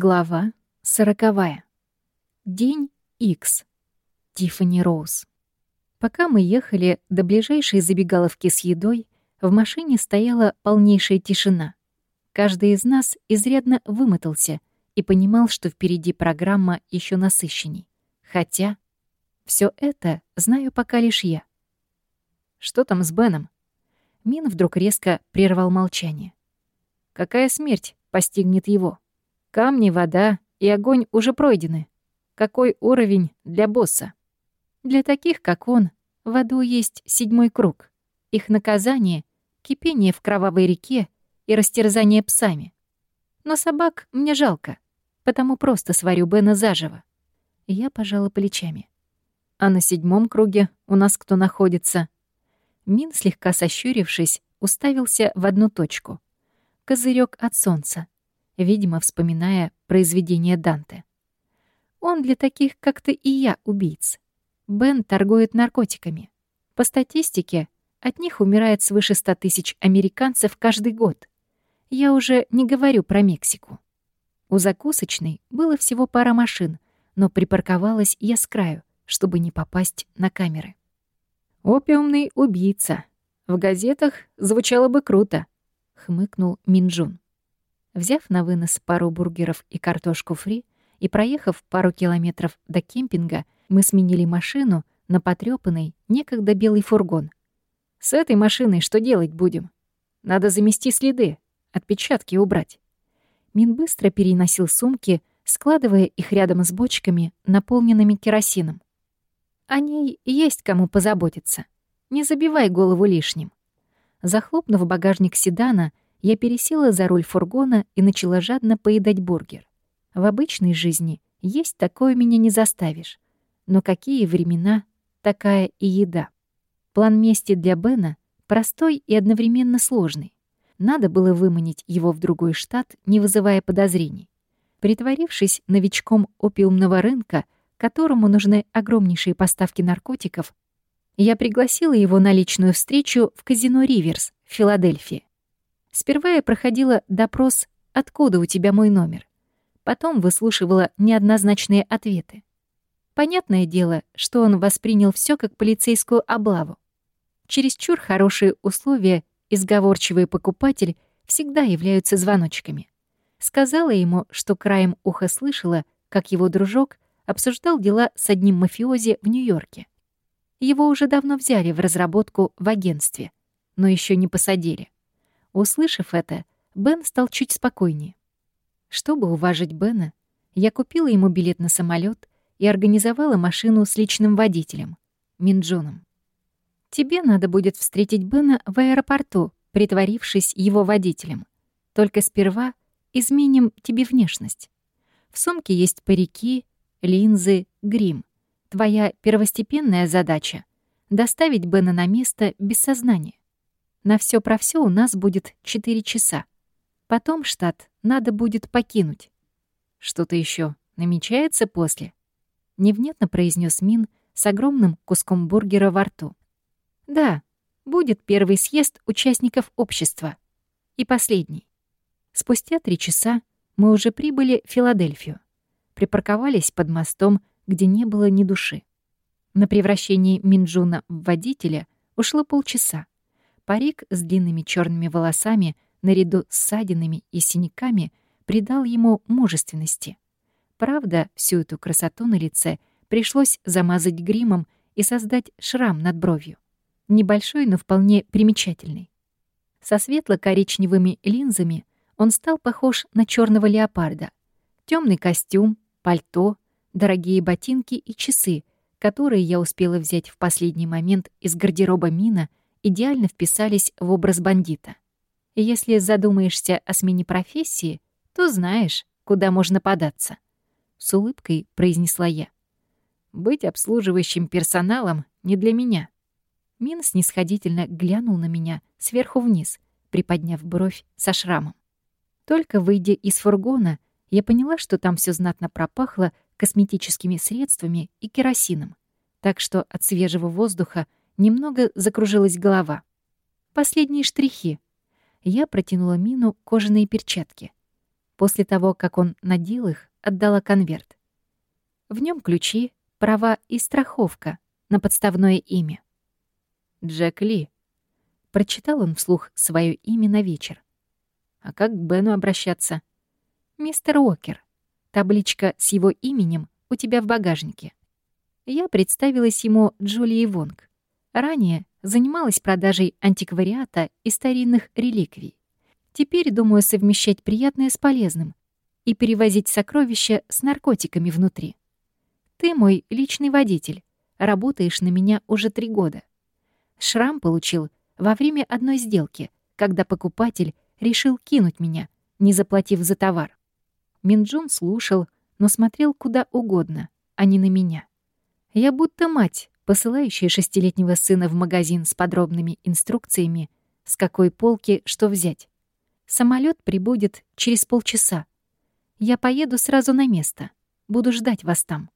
Глава сороковая. День X. Тиффани Роуз. Пока мы ехали до ближайшей забегаловки с едой, в машине стояла полнейшая тишина. Каждый из нас изрядно вымотался и понимал, что впереди программа еще насыщенней. Хотя все это знаю пока лишь я. Что там с Беном? Мин вдруг резко прервал молчание. Какая смерть постигнет его? Камни, вода и огонь уже пройдены. Какой уровень для босса? Для таких, как он, в аду есть седьмой круг. Их наказание — кипение в кровавой реке и растерзание псами. Но собак мне жалко, потому просто сварю Бена заживо. Я пожала плечами. А на седьмом круге у нас кто находится? Мин, слегка сощурившись, уставился в одну точку. Козырек от солнца видимо, вспоминая произведение Данте. Он для таких, как ты и я, убийц. Бен торгует наркотиками. По статистике, от них умирает свыше 100 тысяч американцев каждый год. Я уже не говорю про Мексику. У закусочной было всего пара машин, но припарковалась я с краю, чтобы не попасть на камеры. «Опиумный убийца. В газетах звучало бы круто», — хмыкнул Минджун. Взяв на вынос пару бургеров и картошку фри и проехав пару километров до кемпинга, мы сменили машину на потрёпанный, некогда белый фургон. «С этой машиной что делать будем? Надо замести следы, отпечатки убрать». Мин быстро переносил сумки, складывая их рядом с бочками, наполненными керосином. О ней есть кому позаботиться. Не забивай голову лишним. Захлопнув багажник седана, я пересела за руль фургона и начала жадно поедать бургер. В обычной жизни есть такое меня не заставишь. Но какие времена, такая и еда. План мести для Бена простой и одновременно сложный. Надо было выманить его в другой штат, не вызывая подозрений. Притворившись новичком опиумного рынка, которому нужны огромнейшие поставки наркотиков, я пригласила его на личную встречу в казино «Риверс» в Филадельфии. Сперва я проходила допрос «Откуда у тебя мой номер?». Потом выслушивала неоднозначные ответы. Понятное дело, что он воспринял все как полицейскую облаву. Чересчур хорошие условия и сговорчивый покупатель всегда являются звоночками. Сказала ему, что краем уха слышала, как его дружок обсуждал дела с одним мафиози в Нью-Йорке. Его уже давно взяли в разработку в агентстве, но еще не посадили. Услышав это, Бен стал чуть спокойнее. Чтобы уважить Бена, я купила ему билет на самолет и организовала машину с личным водителем, Минджоном. Тебе надо будет встретить Бена в аэропорту, притворившись его водителем. Только сперва изменим тебе внешность. В сумке есть парики, линзы, грим. Твоя первостепенная задача — доставить Бена на место без сознания. На все про все у нас будет 4 часа. Потом штат надо будет покинуть. Что-то еще намечается после? Невнятно произнес Мин с огромным куском бургера во рту. Да, будет первый съезд участников общества. И последний. Спустя три часа мы уже прибыли в Филадельфию. Припарковались под мостом, где не было ни души. На превращение Минджуна в водителя ушло полчаса. Парик с длинными черными волосами наряду с ссадинами и синяками придал ему мужественности. Правда, всю эту красоту на лице пришлось замазать гримом и создать шрам над бровью. Небольшой, но вполне примечательный. Со светло-коричневыми линзами он стал похож на черного леопарда. Темный костюм, пальто, дорогие ботинки и часы, которые я успела взять в последний момент из гардероба Мина идеально вписались в образ бандита. если задумаешься о смене профессии, то знаешь, куда можно податься. С улыбкой произнесла я. Быть обслуживающим персоналом не для меня. Мин снисходительно глянул на меня сверху вниз, приподняв бровь со шрамом. Только выйдя из фургона, я поняла, что там все знатно пропахло косметическими средствами и керосином, так что от свежего воздуха Немного закружилась голова. Последние штрихи. Я протянула Мину кожаные перчатки. После того, как он надел их, отдала конверт. В нем ключи, права и страховка на подставное имя. Джек Ли. Прочитал он вслух свое имя на вечер. А как к Бену обращаться? Мистер Уокер. Табличка с его именем у тебя в багажнике. Я представилась ему Джулией Вонг. Ранее занималась продажей антиквариата и старинных реликвий. Теперь думаю совмещать приятное с полезным и перевозить сокровища с наркотиками внутри. Ты мой личный водитель, работаешь на меня уже три года. Шрам получил во время одной сделки, когда покупатель решил кинуть меня, не заплатив за товар. Минджун слушал, но смотрел куда угодно, а не на меня. Я будто мать, посылающая шестилетнего сына в магазин с подробными инструкциями, с какой полки что взять. Самолет прибудет через полчаса. Я поеду сразу на место. Буду ждать вас там.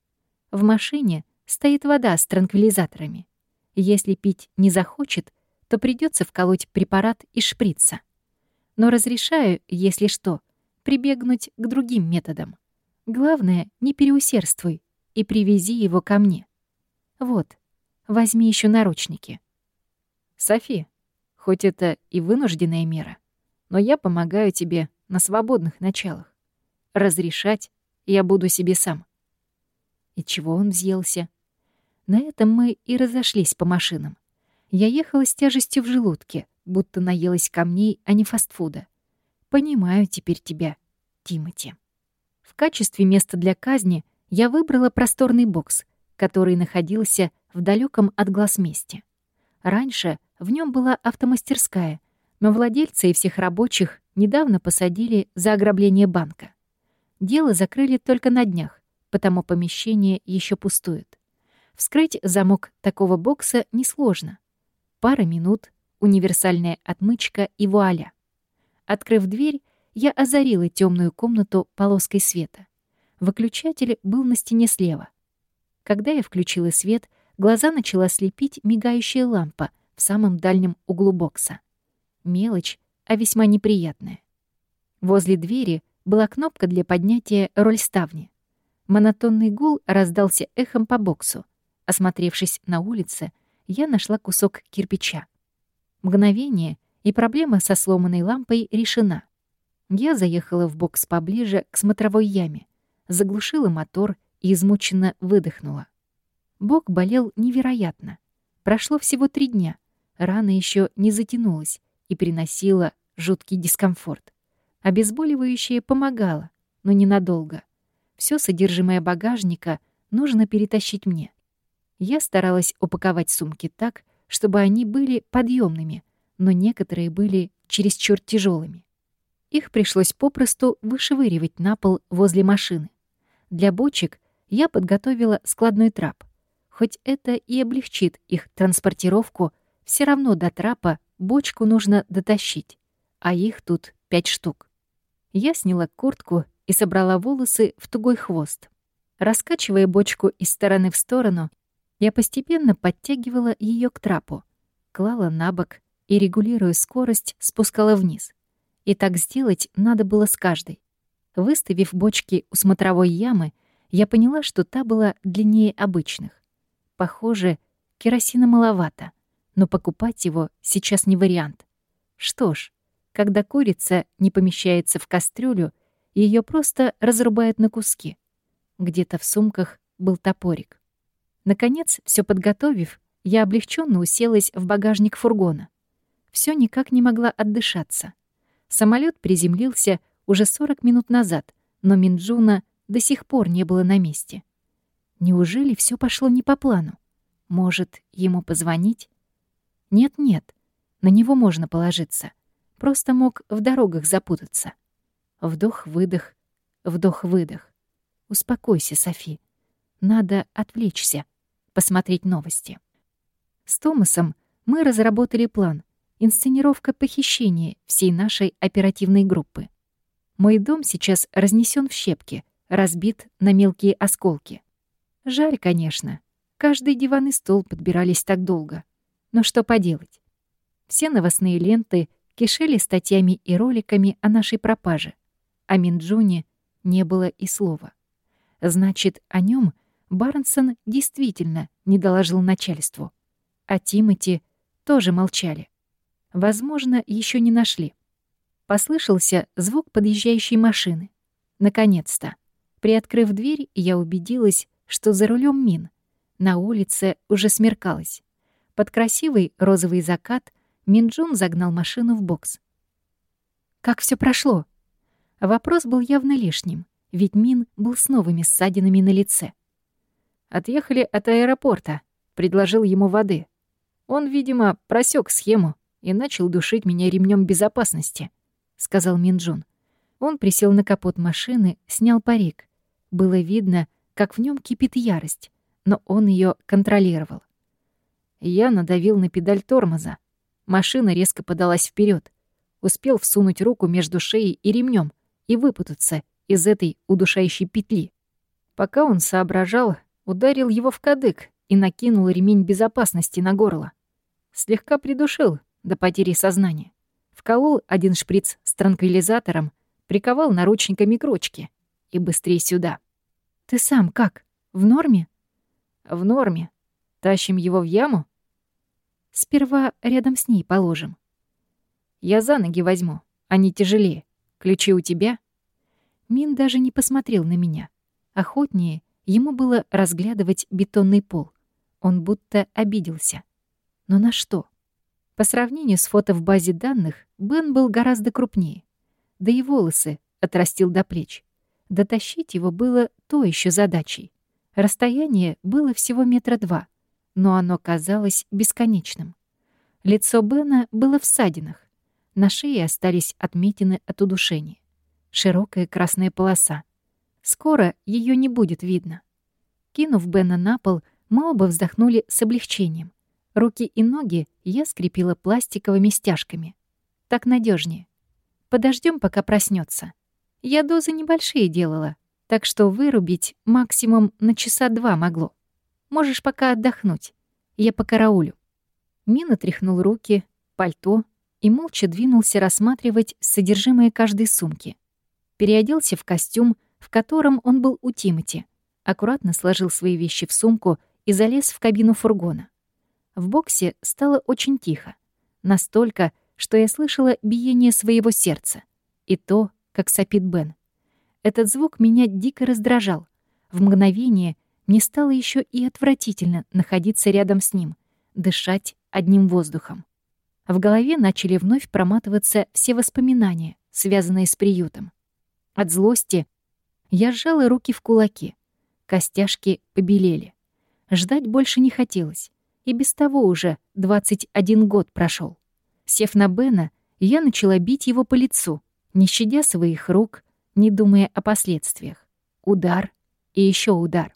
В машине стоит вода с транквилизаторами. Если пить не захочет, то придется вколоть препарат из шприца. Но разрешаю, если что, прибегнуть к другим методам. Главное, не переусердствуй и привези его ко мне. Вот, возьми еще наручники. Софи, хоть это и вынужденная мера, но я помогаю тебе на свободных началах. Разрешать я буду себе сам. И чего он взъелся? На этом мы и разошлись по машинам. Я ехала с тяжестью в желудке, будто наелась камней, а не фастфуда. Понимаю теперь тебя, Тимати. В качестве места для казни я выбрала просторный бокс, который находился в далеком от глаз месте. Раньше в нем была автомастерская, но владельцы и всех рабочих недавно посадили за ограбление банка. Дело закрыли только на днях, потому помещение еще пустует. Вскрыть замок такого бокса несложно. Пара минут, универсальная отмычка и вуаля. Открыв дверь, я озарила темную комнату полоской света. Выключатель был на стене слева. Когда я включила свет, глаза начала слепить мигающая лампа в самом дальнем углу бокса. Мелочь, а весьма неприятная. Возле двери была кнопка для поднятия рольставни. Монотонный гул раздался эхом по боксу. Осмотревшись на улице, я нашла кусок кирпича. Мгновение, и проблема со сломанной лампой решена. Я заехала в бокс поближе к смотровой яме, заглушила мотор и измученно выдохнула. Бок болел невероятно. Прошло всего три дня. Рана еще не затянулась и приносила жуткий дискомфорт. Обезболивающее помогало, но ненадолго. Все содержимое багажника нужно перетащить мне. Я старалась упаковать сумки так, чтобы они были подъемными, но некоторые были чересчур тяжелыми. Их пришлось попросту вышвыривать на пол возле машины. Для бочек я подготовила складной трап. Хоть это и облегчит их транспортировку, все равно до трапа бочку нужно дотащить, а их тут пять штук. Я сняла куртку и собрала волосы в тугой хвост. Раскачивая бочку из стороны в сторону, я постепенно подтягивала ее к трапу, клала на бок и, регулируя скорость, спускала вниз. И так сделать надо было с каждой. Выставив бочки у смотровой ямы, я поняла, что та была длиннее обычных. Похоже, керосина маловато, но покупать его сейчас не вариант. Что ж, когда курица не помещается в кастрюлю, ее просто разрубают на куски. Где-то в сумках был топорик. Наконец, все подготовив, я облегченно уселась в багажник фургона. Все никак не могла отдышаться. Самолет приземлился уже 40 минут назад, но Минджуна до сих пор не было на месте. Неужели все пошло не по плану? Может, ему позвонить? Нет-нет, на него можно положиться. Просто мог в дорогах запутаться. Вдох-выдох, вдох-выдох. Успокойся, Софи. Надо отвлечься, посмотреть новости. С Томасом мы разработали план, инсценировка похищения всей нашей оперативной группы. Мой дом сейчас разнесен в щепки, разбит на мелкие осколки. Жаль, конечно. Каждый диван и стол подбирались так долго. Но что поделать? Все новостные ленты кишели статьями и роликами о нашей пропаже. О Минджуне не было и слова. Значит, о нем Барнсон действительно не доложил начальству. А Тимати тоже молчали. Возможно, еще не нашли. Послышался звук подъезжающей машины. Наконец-то. Приоткрыв дверь, я убедилась, что за рулем Мин. На улице уже смеркалось. Под красивый розовый закат Минджун загнал машину в бокс. «Как все прошло?» Вопрос был явно лишним, ведь Мин был с новыми ссадинами на лице. «Отъехали от аэропорта», — предложил ему воды. Он, видимо, просек схему и начал душить меня ремнем безопасности, сказал Минджун. Он присел на капот машины, снял парик. Было видно, как в нем кипит ярость, но он ее контролировал. Я надавил на педаль тормоза. Машина резко подалась вперед. Успел всунуть руку между шеей и ремнем и выпутаться из этой удушающей петли. Пока он соображал, ударил его в кадык и накинул ремень безопасности на горло. Слегка придушил до потери сознания. Вколол один шприц с транквилизатором, приковал наручниками к ручке и быстрее сюда. «Ты сам как? В норме?» «В норме. Тащим его в яму?» «Сперва рядом с ней положим». «Я за ноги возьму, они тяжелее. Ключи у тебя?» Мин даже не посмотрел на меня. Охотнее ему было разглядывать бетонный пол. Он будто обиделся. Но на что? По сравнению с фото в базе данных, Бен был гораздо крупнее. Да и волосы отрастил до плеч. Дотащить его было то еще задачей. Расстояние было всего метра два, но оно казалось бесконечным. Лицо Бена было в ссадинах. На шее остались отметины от удушения. Широкая красная полоса. Скоро ее не будет видно. Кинув Бена на пол, мы оба вздохнули с облегчением. Руки и ноги я скрепила пластиковыми стяжками. Так надежнее. Подождем, пока проснется. Я дозы небольшие делала, так что вырубить максимум на часа два могло. Можешь пока отдохнуть. Я по караулю. Мина тряхнул руки, пальто и молча двинулся рассматривать содержимое каждой сумки. Переоделся в костюм, в котором он был у Тимати, аккуратно сложил свои вещи в сумку и залез в кабину фургона. В боксе стало очень тихо. Настолько, что я слышала биение своего сердца. И то, как сопит Бен. Этот звук меня дико раздражал. В мгновение мне стало еще и отвратительно находиться рядом с ним, дышать одним воздухом. В голове начали вновь проматываться все воспоминания, связанные с приютом. От злости я сжала руки в кулаки. Костяшки побелели. Ждать больше не хотелось. И без того уже 21 год прошел. Сев на Бена, я начала бить его по лицу, не щадя своих рук, не думая о последствиях. Удар и еще удар.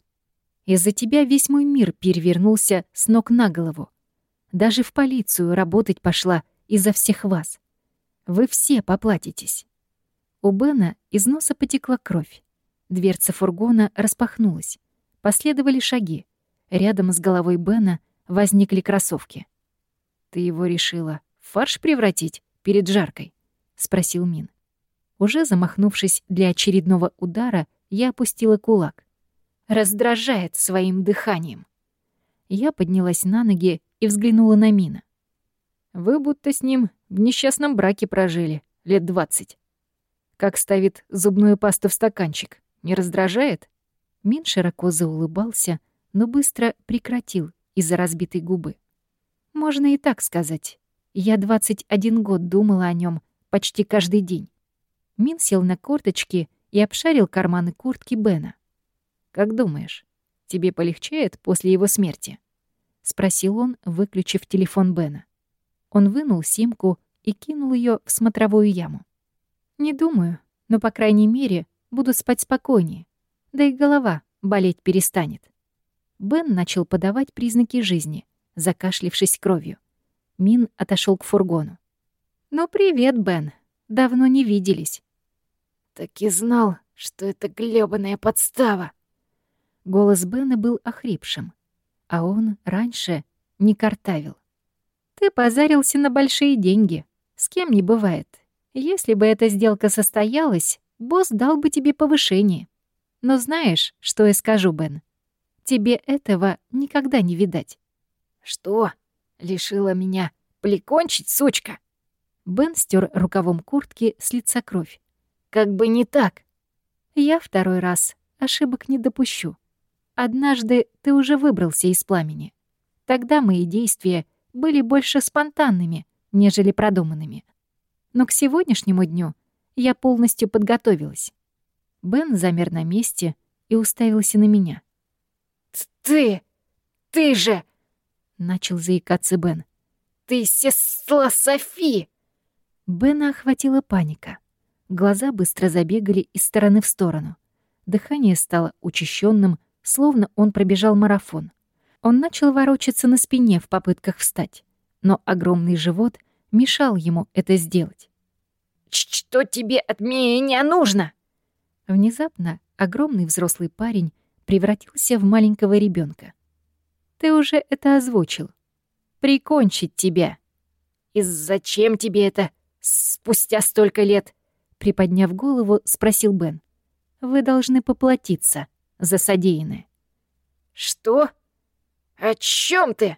Из-за тебя весь мой мир перевернулся с ног на голову. Даже в полицию работать пошла из-за всех вас. Вы все поплатитесь. У Бена из носа потекла кровь. Дверца фургона распахнулась. Последовали шаги. Рядом с головой Бена возникли кроссовки. «Ты его решила в фарш превратить перед жаркой?» — спросил Мин. Уже замахнувшись для очередного удара, я опустила кулак. Раздражает своим дыханием. Я поднялась на ноги и взглянула на Мина. «Вы будто с ним в несчастном браке прожили лет двадцать. Как ставит зубную пасту в стаканчик, не раздражает?» Мин широко заулыбался, но быстро прекратил из-за разбитой губы. Можно и так сказать. Я 21 год думала о нем почти каждый день. Мин сел на корточки и обшарил карманы куртки Бена. «Как думаешь, тебе полегчает после его смерти?» — спросил он, выключив телефон Бена. Он вынул симку и кинул ее в смотровую яму. «Не думаю, но, по крайней мере, буду спать спокойнее. Да и голова болеть перестанет». Бен начал подавать признаки жизни, закашлившись кровью. Мин отошел к фургону. «Ну, привет, Бен. Давно не виделись». «Так и знал, что это грёбаная подстава». Голос Бена был охрипшим, а он раньше не картавил. «Ты позарился на большие деньги. С кем не бывает. Если бы эта сделка состоялась, босс дал бы тебе повышение. Но знаешь, что я скажу, Бен? Тебе этого никогда не видать. Что? Лишила меня прикончить, сучка? Бен стер рукавом куртки с лица кровь. Как бы не так. Я второй раз ошибок не допущу. Однажды ты уже выбрался из пламени. Тогда мои действия были больше спонтанными, нежели продуманными. Но к сегодняшнему дню я полностью подготовилась. Бен замер на месте и уставился на меня. «Ты! Ты же!» — начал заикаться Бен. «Ты сестра Софи!» Бена охватила паника. Глаза быстро забегали из стороны в сторону. Дыхание стало учащенным, словно он пробежал марафон. Он начал ворочаться на спине в попытках встать, но огромный живот мешал ему это сделать. «Что тебе от меня нужно?» Внезапно огромный взрослый парень превратился в маленького ребенка. «Ты уже это озвучил. Прикончить тебя». «И зачем тебе это спустя столько лет?» Приподняв голову, спросил Бен. «Вы должны поплатиться за содеянное». «Что? О чем ты?»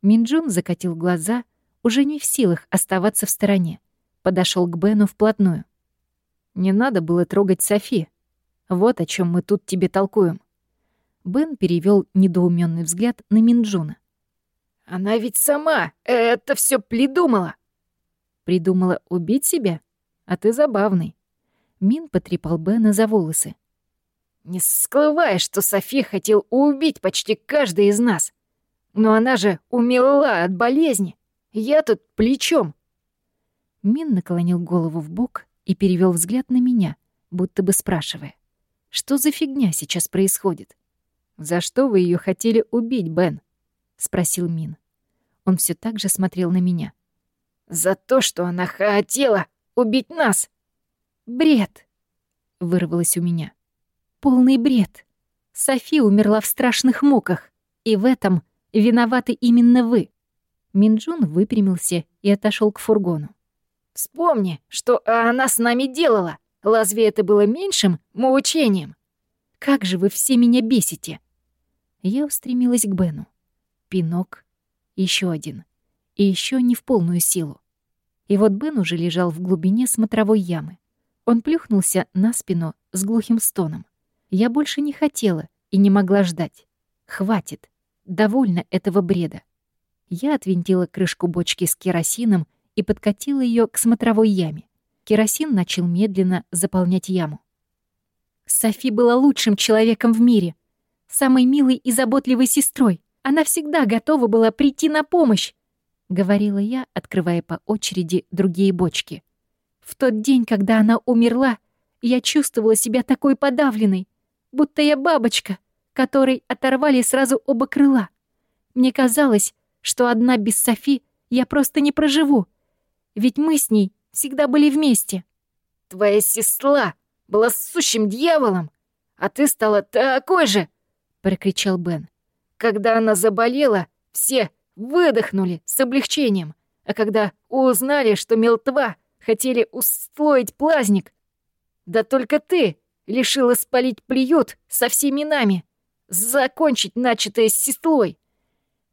Минджун закатил глаза, уже не в силах оставаться в стороне. Подошел к Бену вплотную. «Не надо было трогать Софи. Вот о чем мы тут тебе толкуем». Бен перевел недоуменный взгляд на Минджуна. «Она ведь сама это все придумала!» «Придумала убить себя? А ты забавный». Мин потрепал Бена за волосы. «Не скрывай, что Софи хотел убить почти каждый из нас. Но она же умерла от болезни. Я тут плечом». Мин наклонил голову в бок и перевел взгляд на меня, будто бы спрашивая, что за фигня сейчас происходит. «За что вы ее хотели убить, Бен?» — спросил Мин. Он все так же смотрел на меня. «За то, что она хотела убить нас!» «Бред!» — вырвалось у меня. «Полный бред! Софи умерла в страшных муках, и в этом виноваты именно вы!» Минджун выпрямился и отошел к фургону. «Вспомни, что она с нами делала! Разве это было меньшим мучением?» «Как же вы все меня бесите!» Я устремилась к Бену. Пинок, еще один. И еще не в полную силу. И вот Бен уже лежал в глубине смотровой ямы. Он плюхнулся на спину с глухим стоном. Я больше не хотела и не могла ждать. Хватит. Довольно этого бреда. Я отвинтила крышку бочки с керосином и подкатила ее к смотровой яме. Керосин начал медленно заполнять яму. Софи была лучшим человеком в мире, самой милой и заботливой сестрой. Она всегда готова была прийти на помощь, — говорила я, открывая по очереди другие бочки. В тот день, когда она умерла, я чувствовала себя такой подавленной, будто я бабочка, которой оторвали сразу оба крыла. Мне казалось, что одна без Софи я просто не проживу, ведь мы с ней всегда были вместе. «Твоя сестра была сущим дьяволом, а ты стала такой же!» — прокричал Бен. «Когда она заболела, все выдохнули с облегчением, а когда узнали, что мелтва, хотели устроить праздник. Да только ты лишила спалить приют со всеми нами, закончить начатое с сестрой.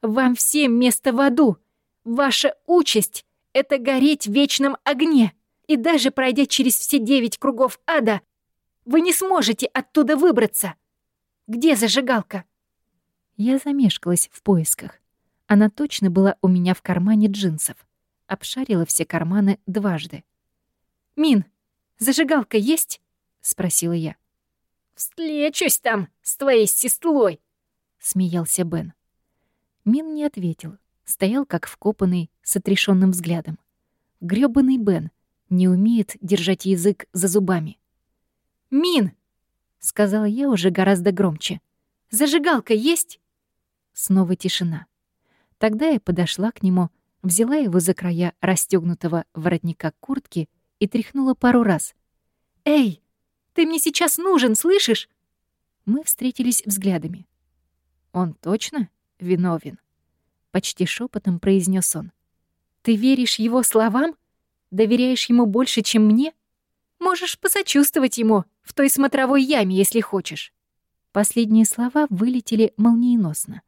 Вам всем место в аду. Ваша участь — это гореть в вечном огне. И даже пройдя через все девять кругов ада, вы не сможете оттуда выбраться. Где зажигалка?» Я замешкалась в поисках. Она точно была у меня в кармане джинсов. Обшарила все карманы дважды. «Мин, зажигалка есть?» — спросила я. «Встречусь там с твоей сестрой!» — смеялся Бен. Мин не ответил, стоял как вкопанный, с отрешенным взглядом. Грёбаный Бен не умеет держать язык за зубами. «Мин!» — сказала я уже гораздо громче. «Зажигалка есть?» Снова тишина. Тогда я подошла к нему, взяла его за края расстегнутого воротника куртки и тряхнула пару раз. «Эй, ты мне сейчас нужен, слышишь?» Мы встретились взглядами. «Он точно виновен?» Почти шепотом произнес он. «Ты веришь его словам? Доверяешь ему больше, чем мне?» Можешь посочувствовать ему в той смотровой яме, если хочешь». Последние слова вылетели молниеносно.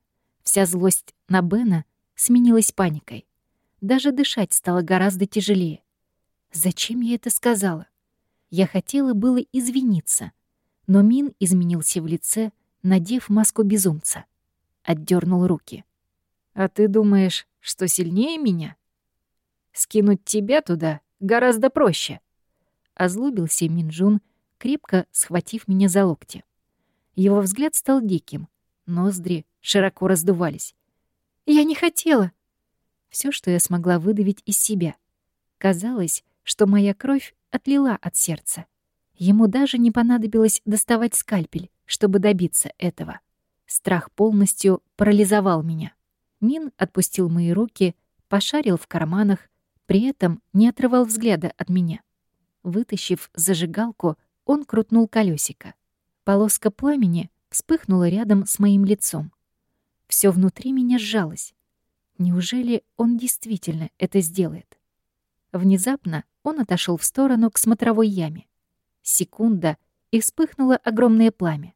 Вся злость на Бена сменилась паникой. Даже дышать стало гораздо тяжелее. Зачем я это сказала? Я хотела было извиниться, но Мин изменился в лице, надев маску безумца. Отдернул руки. «А ты думаешь, что сильнее меня? Скинуть тебя туда гораздо проще». Озлобился Минджун, крепко схватив меня за локти. Его взгляд стал диким, ноздри широко раздувались. «Я не хотела!» Все, что я смогла выдавить из себя. Казалось, что моя кровь отлила от сердца. Ему даже не понадобилось доставать скальпель, чтобы добиться этого. Страх полностью парализовал меня. Мин отпустил мои руки, пошарил в карманах, при этом не отрывал взгляда от меня. Вытащив зажигалку, он крутнул колесико. Полоска пламени вспыхнула рядом с моим лицом. Все внутри меня сжалось. Неужели он действительно это сделает? Внезапно он отошел в сторону к смотровой яме. Секунда, и вспыхнуло огромное пламя.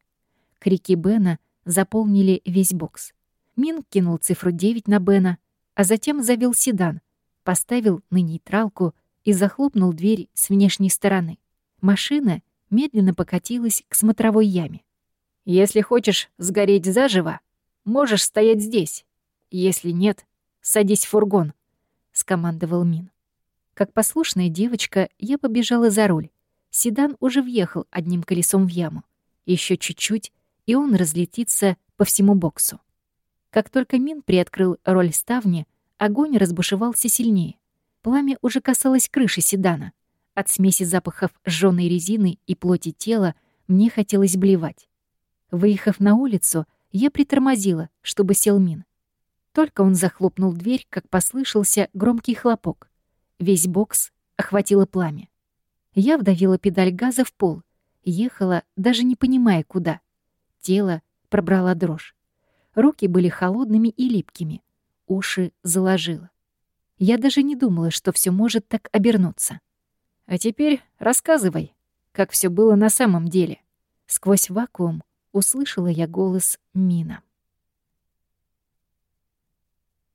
Крики Бена заполнили весь бокс. Мин кинул цифру 9 на Бена, а затем завел седан, поставил на нейтралку и захлопнул дверь с внешней стороны. Машина медленно покатилась к смотровой яме. «Если хочешь сгореть заживо, можешь стоять здесь. Если нет, садись в фургон», — скомандовал Мин. Как послушная девочка, я побежала за руль. Седан уже въехал одним колесом в яму. Еще чуть-чуть, и он разлетится по всему боксу. Как только Мин приоткрыл роль ставни, огонь разбушевался сильнее. Пламя уже касалось крыши седана. От смеси запахов сжёной резины и плоти тела мне хотелось блевать. Выехав на улицу, я притормозила, чтобы сел Мин. Только он захлопнул дверь, как послышался громкий хлопок. Весь бокс охватило пламя. Я вдавила педаль газа в пол, ехала, даже не понимая, куда. Тело пробрала дрожь. Руки были холодными и липкими, уши заложило. Я даже не думала, что все может так обернуться. А теперь рассказывай, как все было на самом деле. Сквозь вакуум услышала я голос Мина.